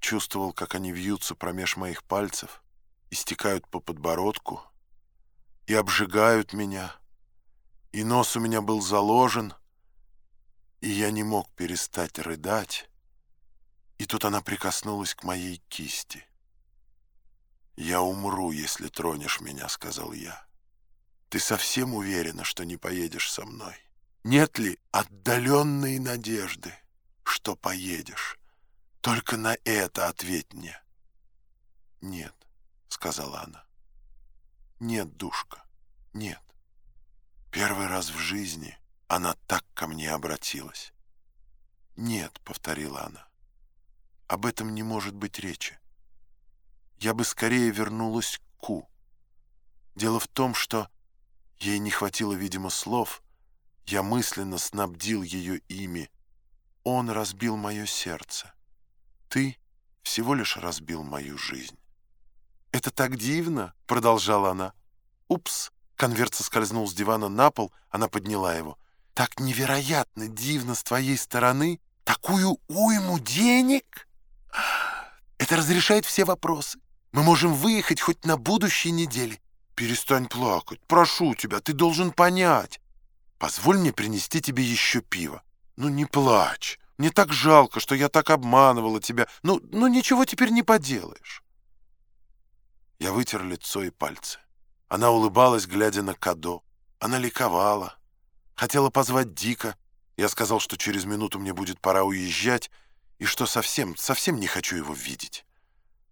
чувствовал, как они вьются промеж моих пальцев, истекают по подбородку и обжигают меня, и нос у меня был заложен, и я не мог перестать рыдать, и тут она прикоснулась к моей кисти. «Я умру, если тронешь меня», — сказал я. «Ты совсем уверена, что не поедешь со мной? Нет ли отдаленной надежды, что поедешь? Только на это ответь мне». «Нет», — сказала она. «Нет, душка, нет». Первый раз в жизни она так ко мне обратилась. «Нет», — повторила она, — «об этом не может быть речи я бы скорее вернулась к Ку. Дело в том, что ей не хватило, видимо, слов, я мысленно снабдил ее ими. Он разбил мое сердце. Ты всего лишь разбил мою жизнь. «Это так дивно!» — продолжала она. «Упс!» — конверт соскользнул с дивана на пол, она подняла его. «Так невероятно дивно с твоей стороны! Такую уйму денег!» Это разрешает все вопросы. Мы можем выехать хоть на будущей неделе. Перестань плакать. Прошу тебя, ты должен понять. Позволь мне принести тебе еще пиво. Ну, не плачь. Мне так жалко, что я так обманывала тебя. Ну, ну ничего теперь не поделаешь. Я вытер лицо и пальцы. Она улыбалась, глядя на Кадо. Она ликовала. Хотела позвать Дика. Я сказал, что через минуту мне будет пора уезжать, и что совсем, совсем не хочу его видеть.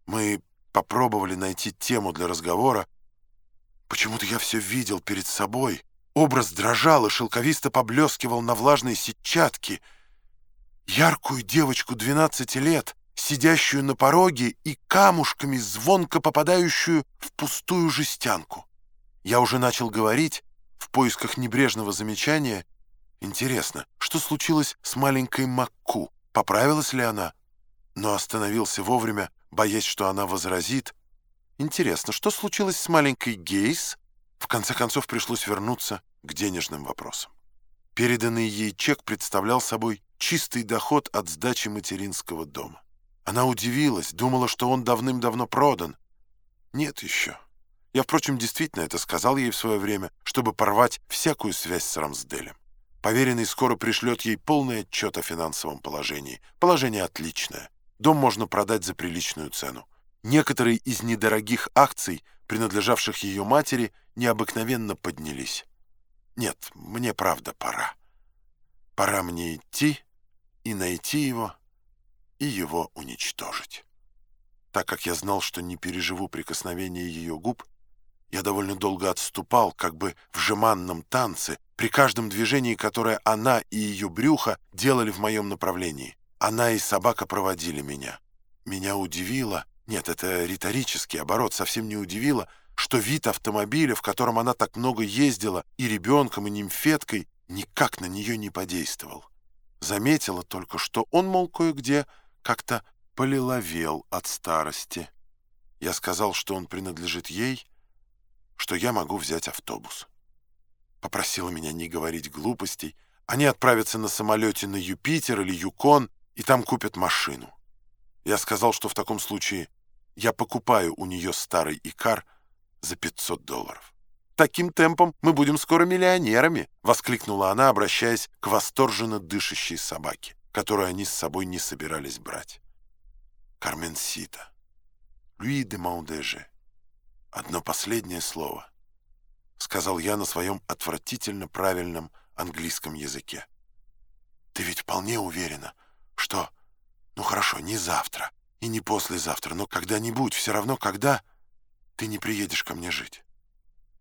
Мы попробовали найти тему для разговора. Почему-то я все видел перед собой. Образ дрожал и шелковисто поблескивал на влажной сетчатке. Яркую девочку 12 лет, сидящую на пороге и камушками звонко попадающую в пустую жестянку. Я уже начал говорить в поисках небрежного замечания. Интересно, что случилось с маленькой Макку? Поправилась ли она? Но остановился вовремя, боясь, что она возразит. Интересно, что случилось с маленькой Гейс? В конце концов пришлось вернуться к денежным вопросам. Переданный ей чек представлял собой чистый доход от сдачи материнского дома. Она удивилась, думала, что он давным-давно продан. Нет еще. Я, впрочем, действительно это сказал ей в свое время, чтобы порвать всякую связь с Рамсделем. Поверенный скоро пришлет ей полный отчет о финансовом положении. Положение отличное. Дом можно продать за приличную цену. Некоторые из недорогих акций, принадлежавших ее матери, необыкновенно поднялись. Нет, мне правда пора. Пора мне идти и найти его, и его уничтожить. Так как я знал, что не переживу прикосновения ее губ, я довольно долго отступал, как бы в жеманном танце, при каждом движении, которое она и ее брюхо делали в моем направлении. Она и собака проводили меня. Меня удивило, нет, это риторический оборот, совсем не удивило, что вид автомобиля, в котором она так много ездила, и ребенком, и нимфеткой, никак на нее не подействовал. Заметила только, что он, мол, кое-где как-то полиловел от старости. Я сказал, что он принадлежит ей, что я могу взять автобус. Попросила меня не говорить глупостей. Они отправятся на самолете на Юпитер или Юкон, и там купят машину. Я сказал, что в таком случае я покупаю у нее старый Икар за 500 долларов. «Таким темпом мы будем скоро миллионерами!» — воскликнула она, обращаясь к восторженно дышащей собаке, которую они с собой не собирались брать. Кармен Сита. Луи де Маудеже. Одно последнее слово, — сказал я на своем отвратительно правильном английском языке. Ты ведь вполне уверена, что? Ну хорошо, не завтра и не послезавтра, но когда-нибудь, все равно когда, ты не приедешь ко мне жить.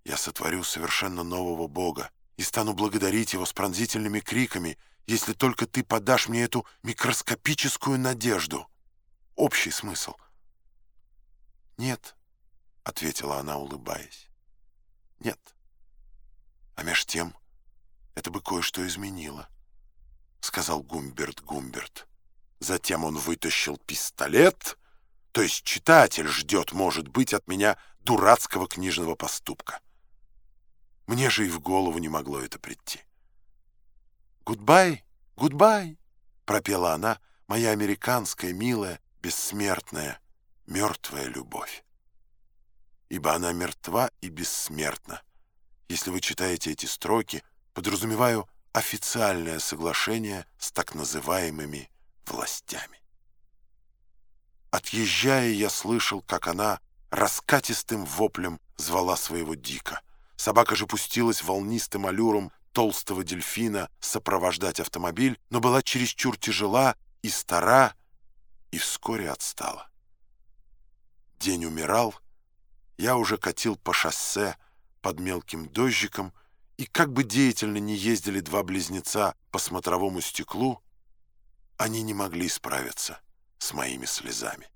Я сотворю совершенно нового Бога и стану благодарить его с пронзительными криками, если только ты подашь мне эту микроскопическую надежду. Общий смысл. «Нет», — ответила она, улыбаясь. «Нет». А меж тем это бы кое-что изменило. — сказал Гумберт Гумберт. Затем он вытащил пистолет, то есть читатель ждет, может быть, от меня дурацкого книжного поступка. Мне же и в голову не могло это прийти. «Goodbye, goodbye!» — пропела она, моя американская, милая, бессмертная, мертвая любовь. Ибо она мертва и бессмертна. Если вы читаете эти строки, подразумеваю официальное соглашение с так называемыми властями. Отъезжая, я слышал, как она раскатистым воплем звала своего Дика. Собака же пустилась волнистым аллюром толстого дельфина сопровождать автомобиль, но была чересчур тяжела и стара, и вскоре отстала. День умирал, я уже катил по шоссе под мелким дождиком, и как бы деятельно не ездили два близнеца по смотровому стеклу, они не могли справиться с моими слезами.